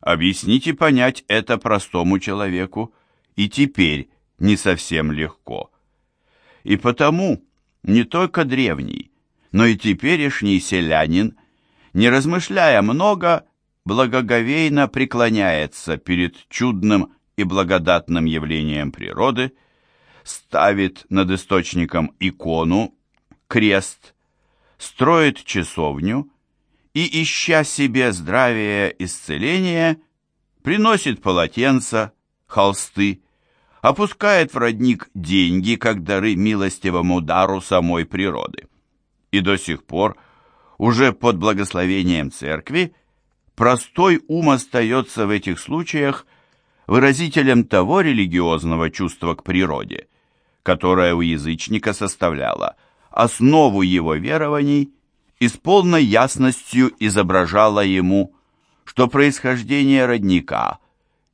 Объяснить и понять это простому человеку и теперь не совсем легко. И потому не только древний, но и теперешний селянин, не размышляя много, благоговейно преклоняется перед чудным и благодатным явлением природы, ставит над источником икону, крест, строит часовню и, ища себе здравие исцеления, приносит полотенца, холсты, опускает в родник деньги, как дары милостивому дару самой природы. И до сих пор, уже под благословением церкви, простой ум остается в этих случаях выразителем того религиозного чувства к природе, которое у язычника составляло основу его верований и с полной ясностью изображало ему, что происхождение родника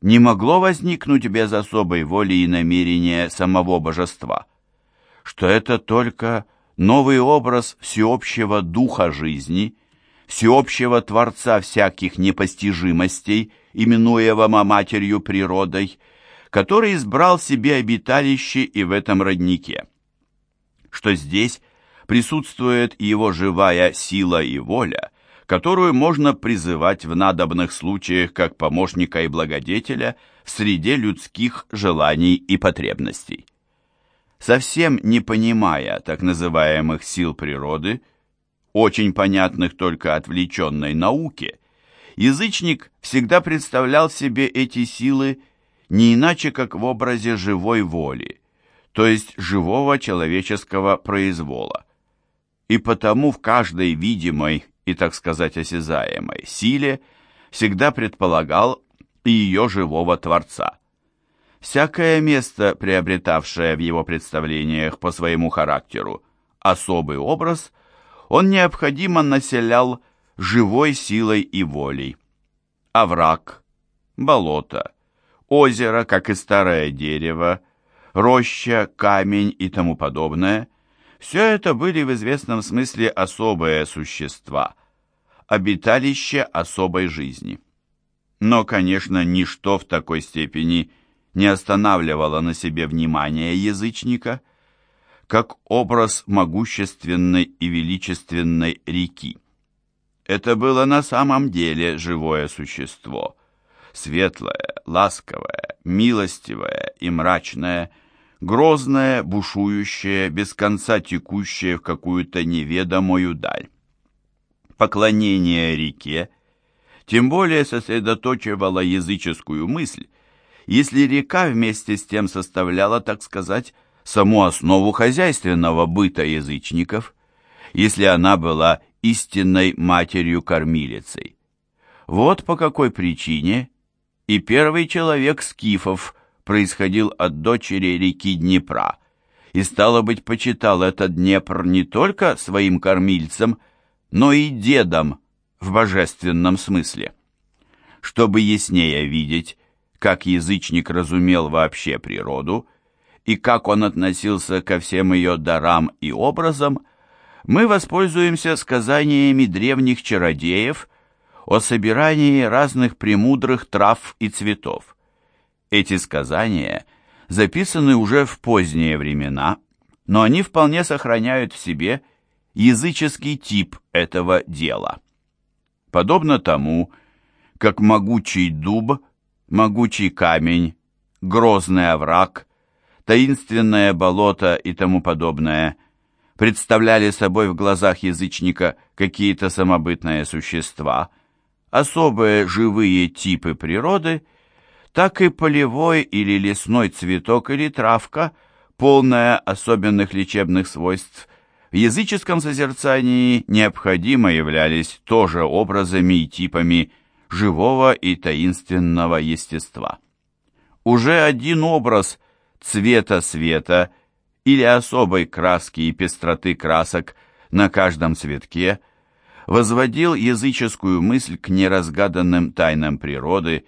не могло возникнуть без особой воли и намерения самого божества, что это только новый образ всеобщего духа жизни, всеобщего Творца всяких непостижимостей, именуемого Матерью Природой, который избрал себе обиталище и в этом роднике. Что здесь присутствует его живая сила и воля, которую можно призывать в надобных случаях как помощника и благодетеля в среде людских желаний и потребностей. Совсем не понимая так называемых сил природы, очень понятных только отвлеченной науке, язычник всегда представлял себе эти силы не иначе, как в образе живой воли, то есть живого человеческого произвола. И потому в каждой видимой и, так сказать, осязаемой силе всегда предполагал и ее живого Творца. Всякое место, приобретавшее в его представлениях по своему характеру особый образ, он необходимо населял живой силой и волей. Овраг, болото, озеро, как и старое дерево, роща, камень и тому подобное – все это были в известном смысле особые существа, обиталище особой жизни. Но, конечно, ничто в такой степени не останавливало на себе внимание язычника, как образ могущественной и величественной реки. Это было на самом деле живое существо, светлое, ласковое, милостивое и мрачное – грозное, бушующее, без конца текущее в какую-то неведомую даль. Поклонение реке тем более сосредоточивало языческую мысль, если река вместе с тем составляла, так сказать, саму основу хозяйственного быта язычников, если она была истинной матерью-кормилицей. Вот по какой причине и первый человек скифов – происходил от дочери реки Днепра, и, стало быть, почитал этот Днепр не только своим кормильцем, но и дедом в божественном смысле. Чтобы яснее видеть, как язычник разумел вообще природу и как он относился ко всем ее дарам и образам, мы воспользуемся сказаниями древних чародеев о собирании разных премудрых трав и цветов. Эти сказания записаны уже в поздние времена, но они вполне сохраняют в себе языческий тип этого дела. Подобно тому, как могучий дуб, могучий камень, грозный овраг, таинственное болото и тому подобное представляли собой в глазах язычника какие-то самобытные существа, особые живые типы природы – так и полевой или лесной цветок или травка, полная особенных лечебных свойств, в языческом созерцании необходимо являлись тоже образами и типами живого и таинственного естества. Уже один образ цвета света или особой краски и пестроты красок на каждом цветке возводил языческую мысль к неразгаданным тайнам природы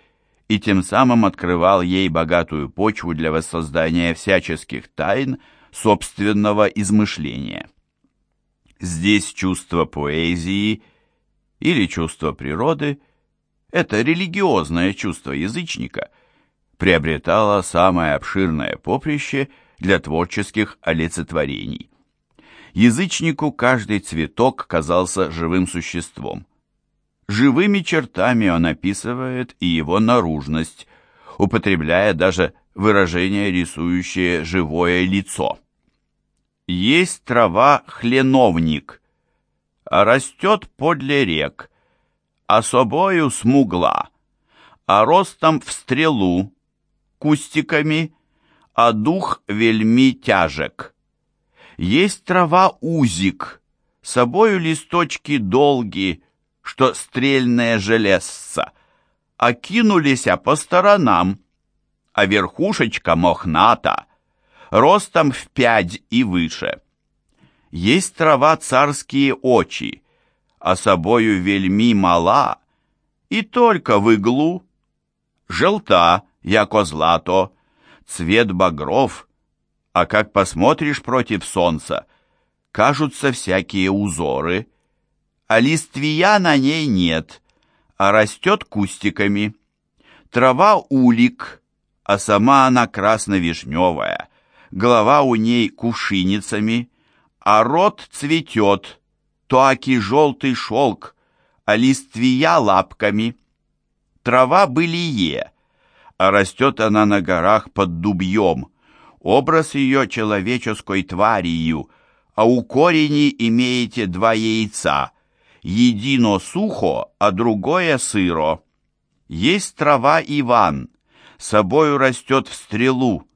и тем самым открывал ей богатую почву для воссоздания всяческих тайн собственного измышления. Здесь чувство поэзии или чувство природы – это религиозное чувство язычника, приобретало самое обширное поприще для творческих олицетворений. Язычнику каждый цветок казался живым существом. Живыми чертами он описывает и его наружность, употребляя даже выражение, рисующее живое лицо. Есть трава хленовник, а растет подле рек, а собою смугла, а ростом в стрелу, кустиками, а дух вельми тяжек. Есть трава узик, собою листочки долги, что стрельное железца, окинулись а по сторонам, а верхушечка мохната, ростом в пять и выше. Есть трава царские очи, а собою вельми мала, и только в иглу, желта, яко злато, цвет багров, а как посмотришь против солнца, кажутся всякие узоры, а листвия на ней нет, а растет кустиками. Трава улик, а сама она красно-вишневая, голова у ней кувшиницами, а рот цветет, то аки желтый шелк, а листвия лапками. Трава былие, а растет она на горах под дубьем, образ ее человеческой тварью, а у корени имеете два яйца, едино сухо, а другое сыро. Есть трава Иван, собою растет в стрелу,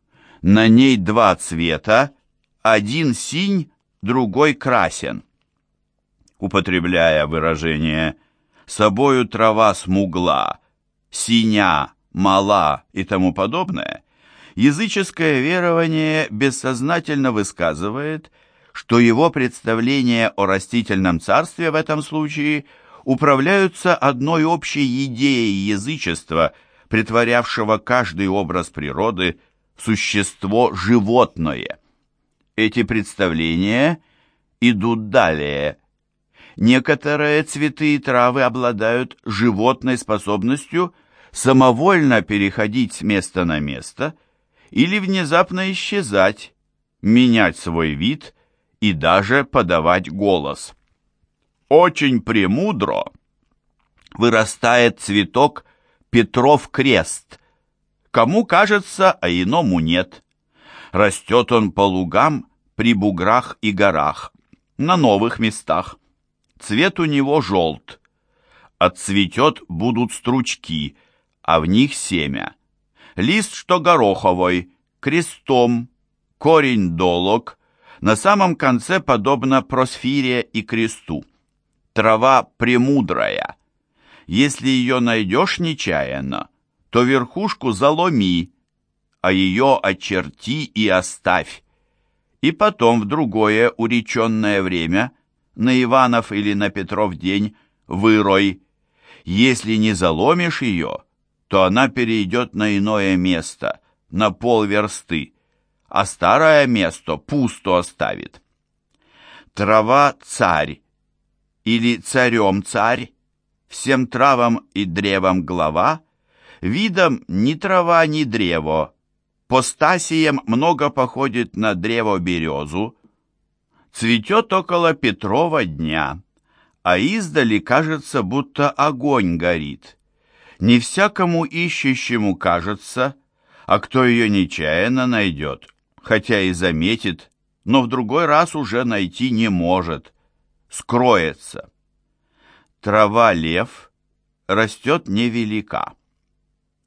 на ней два цвета, один синь, другой красен. Употребляя выражение «собою трава смугла», «синя», «мала» и тому подобное, языческое верование бессознательно высказывает – что его представления о растительном царстве в этом случае управляются одной общей идеей язычества, притворявшего каждый образ природы в существо животное. Эти представления идут далее. Некоторые цветы и травы обладают животной способностью самовольно переходить с места на место или внезапно исчезать, менять свой вид – и даже подавать голос. Очень премудро вырастает цветок Петров крест. Кому кажется, а иному нет. Растет он по лугам, при буграх и горах, на новых местах. Цвет у него желт. Отцветет будут стручки, а в них семя. Лист, что гороховой, крестом, корень долог, на самом конце подобно просфире и кресту. Трава премудрая. Если ее найдешь нечаянно, то верхушку заломи, а ее очерти и оставь. И потом в другое уреченное время, на Иванов или на Петров день, вырой. Если не заломишь ее, то она перейдет на иное место, на полверсты а старое место пусто оставит. Трава царь или царем царь, всем травам и древам глава, видом ни трава, ни древо, по стасиям много походит на древо-березу, цветет около Петрова дня, а издали кажется, будто огонь горит. Не всякому ищущему кажется, а кто ее нечаянно найдет, хотя и заметит, но в другой раз уже найти не может, скроется. Трава лев растет невелика,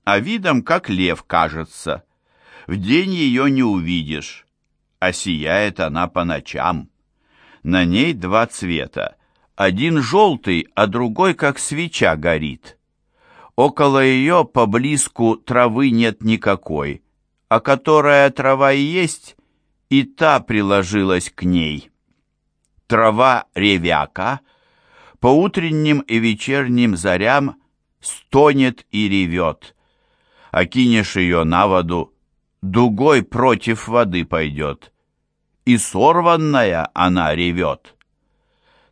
а видом как лев кажется. В день ее не увидишь, а сияет она по ночам. На ней два цвета, один желтый, а другой как свеча горит. Около ее поблизку травы нет никакой, а которая трава и есть, и та приложилась к ней. Трава ревяка по утренним и вечерним зарям стонет и ревет. Окинешь ее на воду, дугой против воды пойдет, и сорванная она ревет.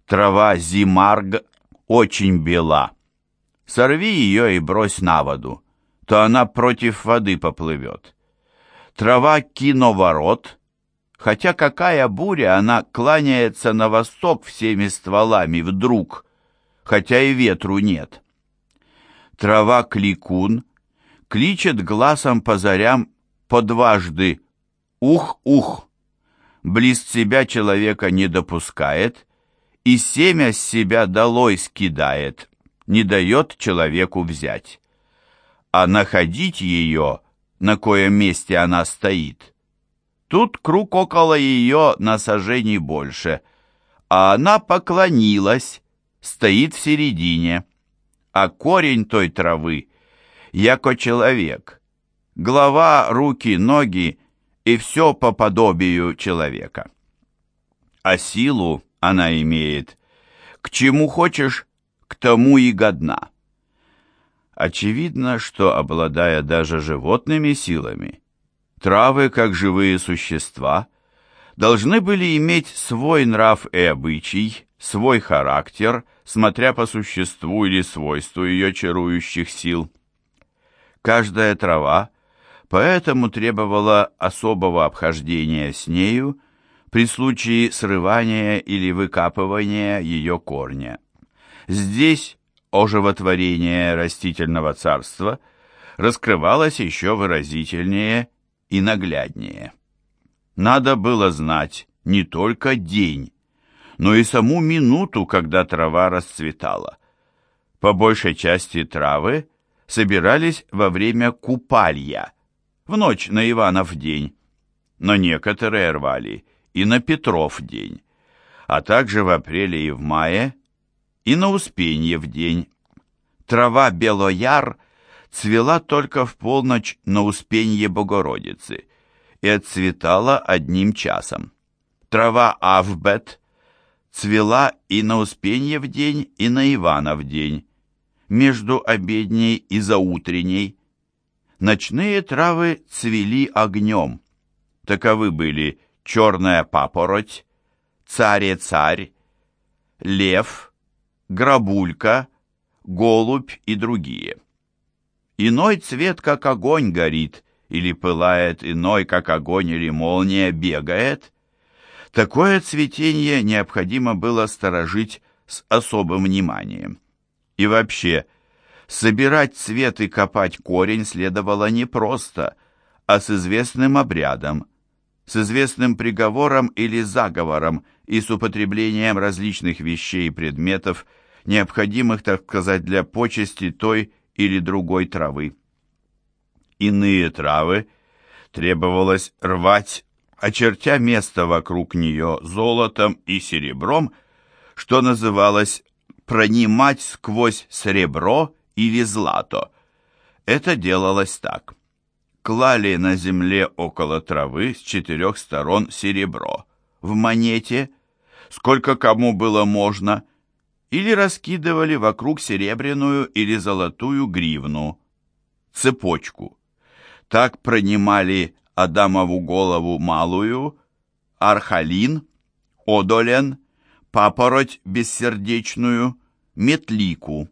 Трава зимарг очень бела, Сорви ее и брось на воду, то она против воды поплывет. Трава киноворот, хотя какая буря, она кланяется на восток всеми стволами вдруг, хотя и ветру нет. Трава кликун кличет глазом по зарям по дважды «Ух-ух!» Близ себя человека не допускает и семя с себя долой скидает, не дает человеку взять. А находить ее, на коем месте она стоит, тут круг около ее на сажений больше, а она поклонилась, стоит в середине, а корень той травы, яко человек, голова, руки, ноги и все по подобию человека. А силу она имеет, к чему хочешь, к тому и годна. Очевидно, что, обладая даже животными силами, травы, как живые существа, должны были иметь свой нрав и обычай, свой характер, смотря по существу или свойству ее чарующих сил. Каждая трава поэтому требовала особого обхождения с нею при случае срывания или выкапывания ее корня. Здесь оживотворение растительного царства раскрывалось еще выразительнее и нагляднее. Надо было знать не только день, но и саму минуту, когда трава расцветала. По большей части травы собирались во время купалья, в ночь на Иванов день, но некоторые рвали и на Петров день, а также в апреле и в мае, и на Успенье в день. Трава Белояр цвела только в полночь на Успенье Богородицы и отцветала одним часом. Трава Авбет цвела и на Успенье в день, и на Ивана в день, между обедней и заутренней. Ночные травы цвели огнем. Таковы были черная папороть, царе-царь, лев, грабулька, голубь и другие. Иной цвет, как огонь, горит, или пылает, иной, как огонь или молния, бегает. Такое цветение необходимо было сторожить с особым вниманием. И вообще, собирать цвет и копать корень следовало не просто, а с известным обрядом, с известным приговором или заговором и с употреблением различных вещей и предметов, необходимых, так сказать, для почести той или другой травы. Иные травы требовалось рвать очертя место вокруг нее золотом и серебром, что называлось «пронимать сквозь серебро или злато». Это делалось так. Клали на земле около травы с четырех сторон серебро, в монете, сколько кому было можно, или раскидывали вокруг серебряную или золотую гривну, цепочку. Так пронимали Адамову голову малую, архалин, одолен, папороть бессердечную, метлику.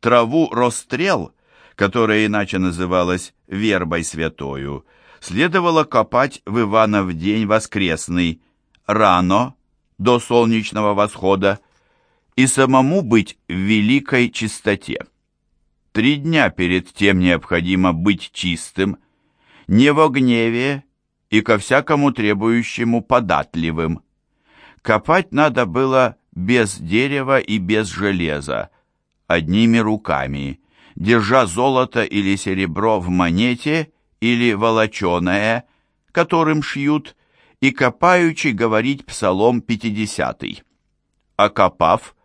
Траву расстрел, которая иначе называлась вербой святою, следовало копать в Иванов день воскресный, рано, до солнечного восхода, и самому быть в великой чистоте. Три дня перед тем необходимо быть чистым – не во гневе и ко всякому требующему податливым. Копать надо было без дерева и без железа, одними руками, держа золото или серебро в монете или волоченое, которым шьют, и копаючи говорить псалом пятидесятый. Окопав,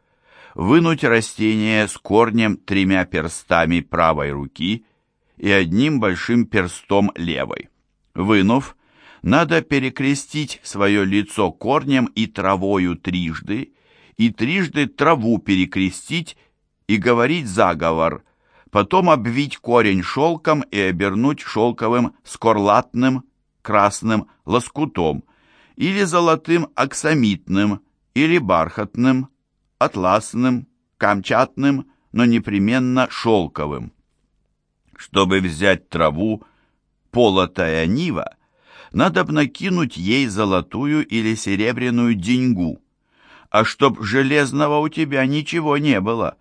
вынуть растение с корнем тремя перстами правой руки – и одним большим перстом левой. Вынув, надо перекрестить свое лицо корнем и травою трижды, и трижды траву перекрестить и говорить заговор, потом обвить корень шелком и обернуть шелковым скорлатным красным лоскутом или золотым аксамитным или бархатным, атласным, камчатным, но непременно шелковым. Чтобы взять траву, полотая нива, надо накинуть ей золотую или серебряную деньгу, а чтоб железного у тебя ничего не было.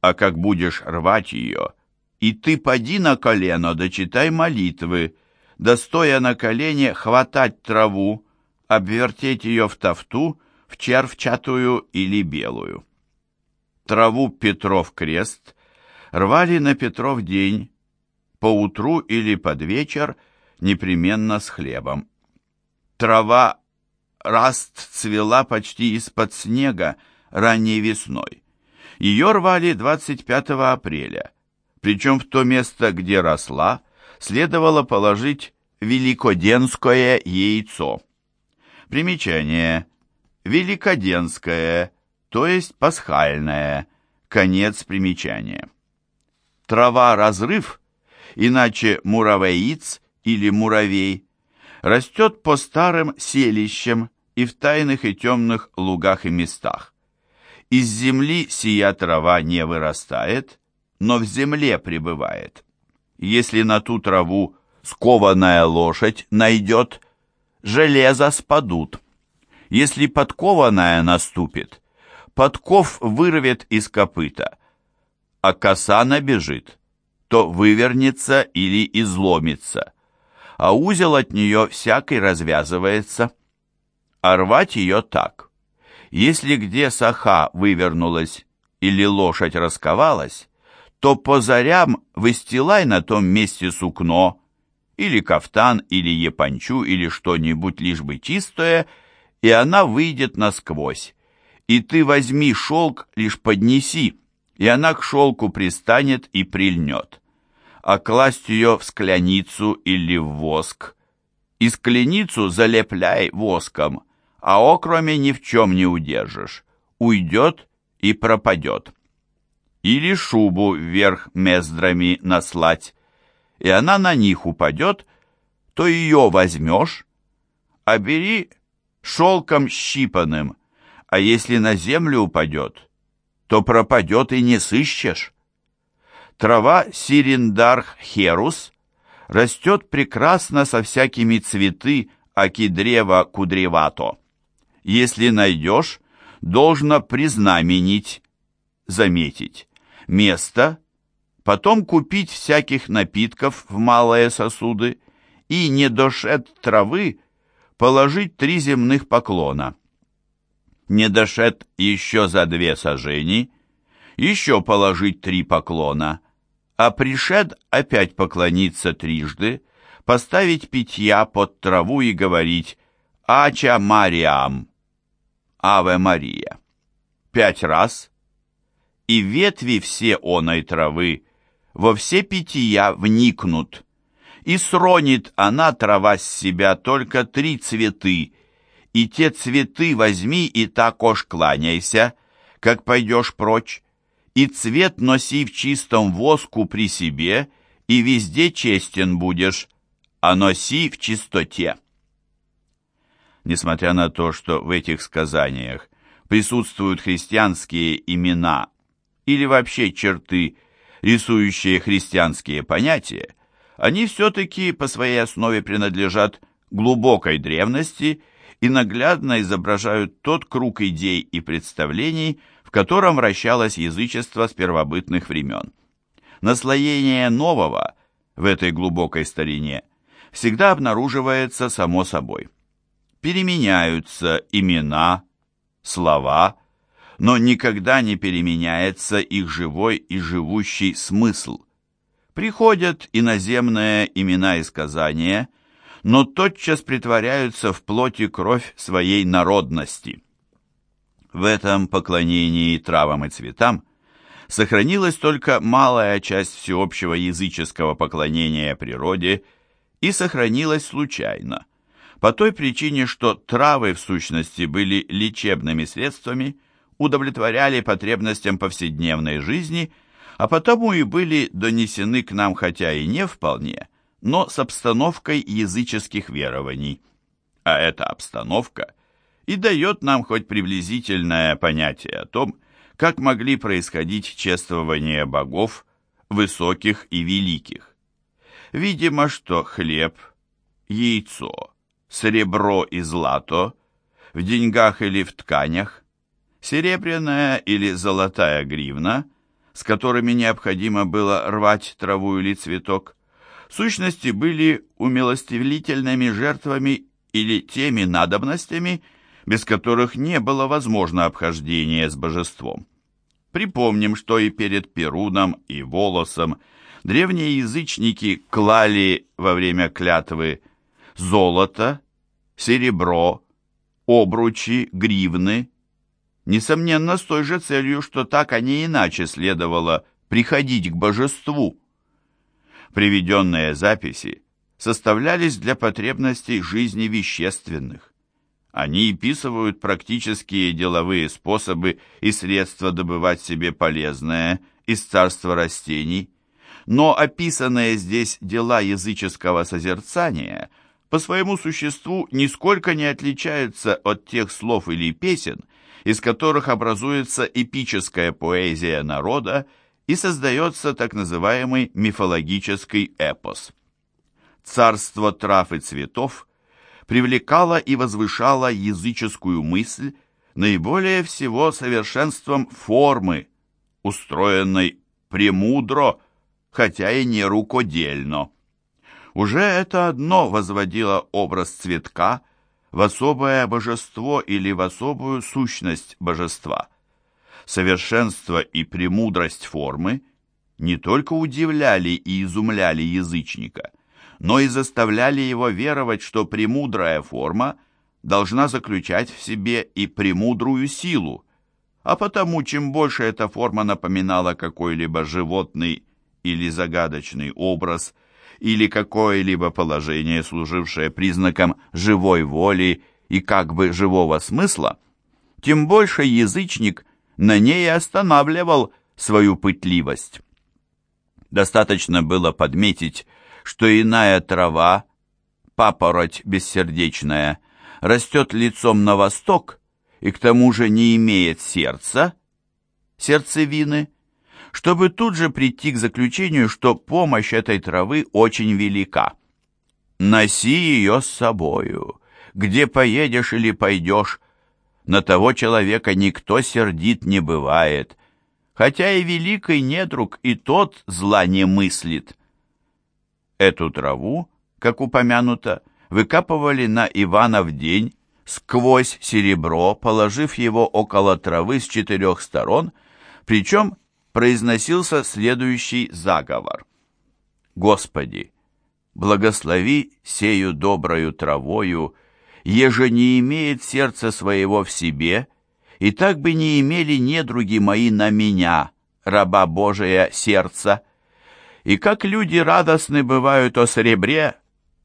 А как будешь рвать ее, и ты поди на колено, дочитай молитвы, да стоя на колене хватать траву, обвертеть ее в тафту, в червчатую или белую. Траву Петров крест рвали на Петров день, по утру или под вечер, непременно с хлебом. Трава раст цвела почти из-под снега ранней весной. Ее рвали 25 апреля, причем в то место, где росла, следовало положить великоденское яйцо. Примечание. Великоденское, то есть пасхальное. Конец примечания. Трава-разрыв, иначе муравеиц или муравей, растет по старым селищам и в тайных и темных лугах и местах. Из земли сия трава не вырастает, но в земле пребывает. Если на ту траву скованная лошадь найдет, железо спадут. Если подкованная наступит, подков вырвет из копыта, а коса набежит, то вывернется или изломится, а узел от нее всякий развязывается. А рвать ее так. Если где саха вывернулась или лошадь расковалась, то по зарям выстилай на том месте сукно, или кафтан, или япончу, или что-нибудь лишь бы чистое, и она выйдет насквозь. И ты возьми шелк, лишь поднеси, и она к шелку пристанет и прильнет. А класть ее в скляницу или в воск. И скляницу залепляй воском, а окроме ни в чем не удержишь. Уйдет и пропадет. Или шубу вверх мездрами наслать, и она на них упадет, то ее возьмешь, а бери шелком щипанным, а если на землю упадет, то пропадет и не сыщешь. Трава сирендарх херус растет прекрасно со всякими цветы, аки древо кудревато. Если найдешь, должно признаменить, заметить, место, потом купить всяких напитков в малые сосуды и недошед травы положить три земных поклона. Недошед еще за две сажени, еще положить три поклона, а пришед опять поклониться трижды, поставить питья под траву и говорить «Ача Мариам», «Аве Мария». Пять раз, и ветви все оной травы во все пития вникнут, и сронит она, трава с себя, только три цветы, и те цветы возьми и так уж кланяйся, как пойдешь прочь, и цвет носи в чистом воску при себе, и везде честен будешь, а носи в чистоте. Несмотря на то, что в этих сказаниях присутствуют христианские имена или вообще черты рисующие христианские понятия, они все-таки по своей основе принадлежат глубокой древности и наглядно изображают тот круг идей и представлений, в котором вращалось язычество с первобытных времен. Наслоение нового в этой глубокой старине всегда обнаруживается само собой. Переменяются имена, слова, но никогда не переменяется их живой и живущий смысл. Приходят иноземные имена и сказания, но тотчас притворяются в плоти кровь своей народности. В этом поклонении травам и цветам сохранилась только малая часть всеобщего языческого поклонения природе и сохранилась случайно, по той причине, что травы в сущности были лечебными средствами – удовлетворяли потребностям повседневной жизни, а потому и были донесены к нам хотя и не вполне, но с обстановкой языческих верований. А эта обстановка и дает нам хоть приблизительное понятие о том, как могли происходить чествования богов, высоких и великих. Видимо, что хлеб, яйцо, серебро и злато в деньгах или в тканях, серебряная или золотая гривна, с которыми необходимо было рвать траву или цветок, в сущности были умилостивительными жертвами или теми надобностями, без которых не было возможно обхождение с божеством. Припомним, что и перед Перуном и Волосом древние язычники клали во время клятвы золото, серебро, обручи, гривны, несомненно, с той же целью, что так, а не иначе следовало приходить к божеству. Приведенные записи составлялись для потребностей жизни вещественных. Они описывают практические деловые способы и средства добывать себе полезное из царства растений, но описанные здесь дела языческого созерцания по своему существу нисколько не отличаются от тех слов или песен, из которых образуется эпическая поэзия народа и создается так называемый мифологический эпос. Царство трав и цветов привлекало и возвышало языческую мысль наиболее всего совершенством формы, устроенной премудро, хотя и не рукодельно. Уже это одно возводило образ цветка в особое божество или в особую сущность божества. Совершенство и премудрость формы не только удивляли и изумляли язычника, но и заставляли его веровать, что премудрая форма должна заключать в себе и премудрую силу, а потому чем больше эта форма напоминала какой-либо животный или загадочный образ, или какое-либо положение, служившее признаком живой воли и как бы живого смысла, тем больше язычник на ней останавливал свою пытливость. Достаточно было подметить, что иная трава, папороть бессердечная, растет лицом на восток и к тому же не имеет сердца, сердцевины, чтобы тут же прийти к заключению, что помощь этой травы очень велика. Носи ее с собою, где поедешь или пойдешь, на того человека никто сердит не бывает, хотя и великий недруг и тот зла не мыслит. Эту траву, как упомянуто, выкапывали на Иванов день сквозь серебро, положив его около травы с четырех сторон, причем произносился следующий заговор. «Господи, благослови сею доброю травою, еже не имеет сердца своего в себе, и так бы не имели недруги мои на меня, раба Божия, сердца, и как люди радостны бывают о серебре,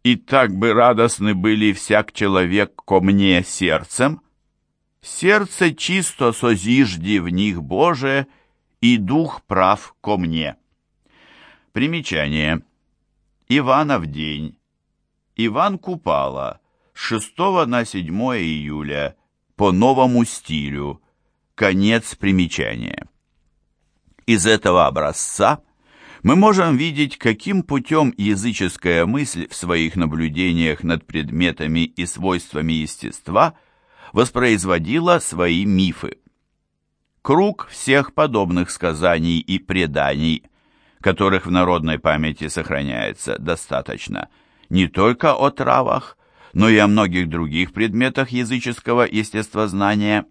и так бы радостны были всяк человек ко мне сердцем. Сердце чисто созижди в них Боже, и дух прав ко мне. Примечание. Иванов день. Иван Купала. С 6 на 7 июля. По новому стилю. Конец примечания. Из этого образца мы можем видеть, каким путем языческая мысль в своих наблюдениях над предметами и свойствами естества воспроизводила свои мифы. Круг всех подобных сказаний и преданий, которых в народной памяти сохраняется достаточно, не только о травах, но и о многих других предметах языческого естествознания,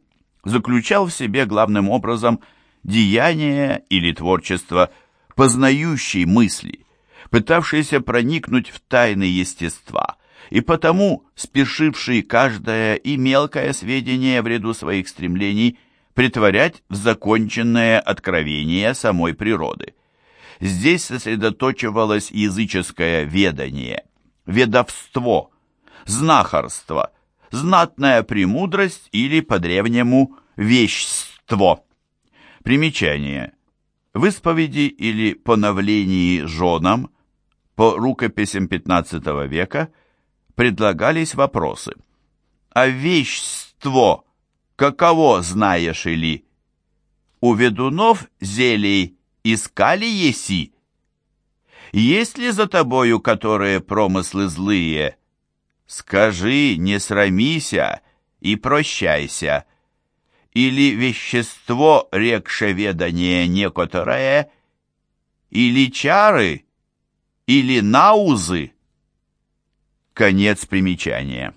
заключал в себе главным образом деяние или творчество – познающий мысли, пытавшийся проникнуть в тайны естества, и потому спешивший каждое и мелкое сведение в ряду своих стремлений притворять в законченное откровение самой природы. Здесь сосредоточивалось языческое ведание, ведовство, знахарство, знатная премудрость или по-древнему вещство. Примечание – в исповеди или поновлении женам по рукописям XV века предлагались вопросы. «А вещство каково знаешь или?» у ведунов зелий искали еси? Есть ли за тобою, которые промыслы злые? Скажи, не срамися и прощайся. Или вещество, рекше ведание некоторое, или чары, или наузы? Конец примечания.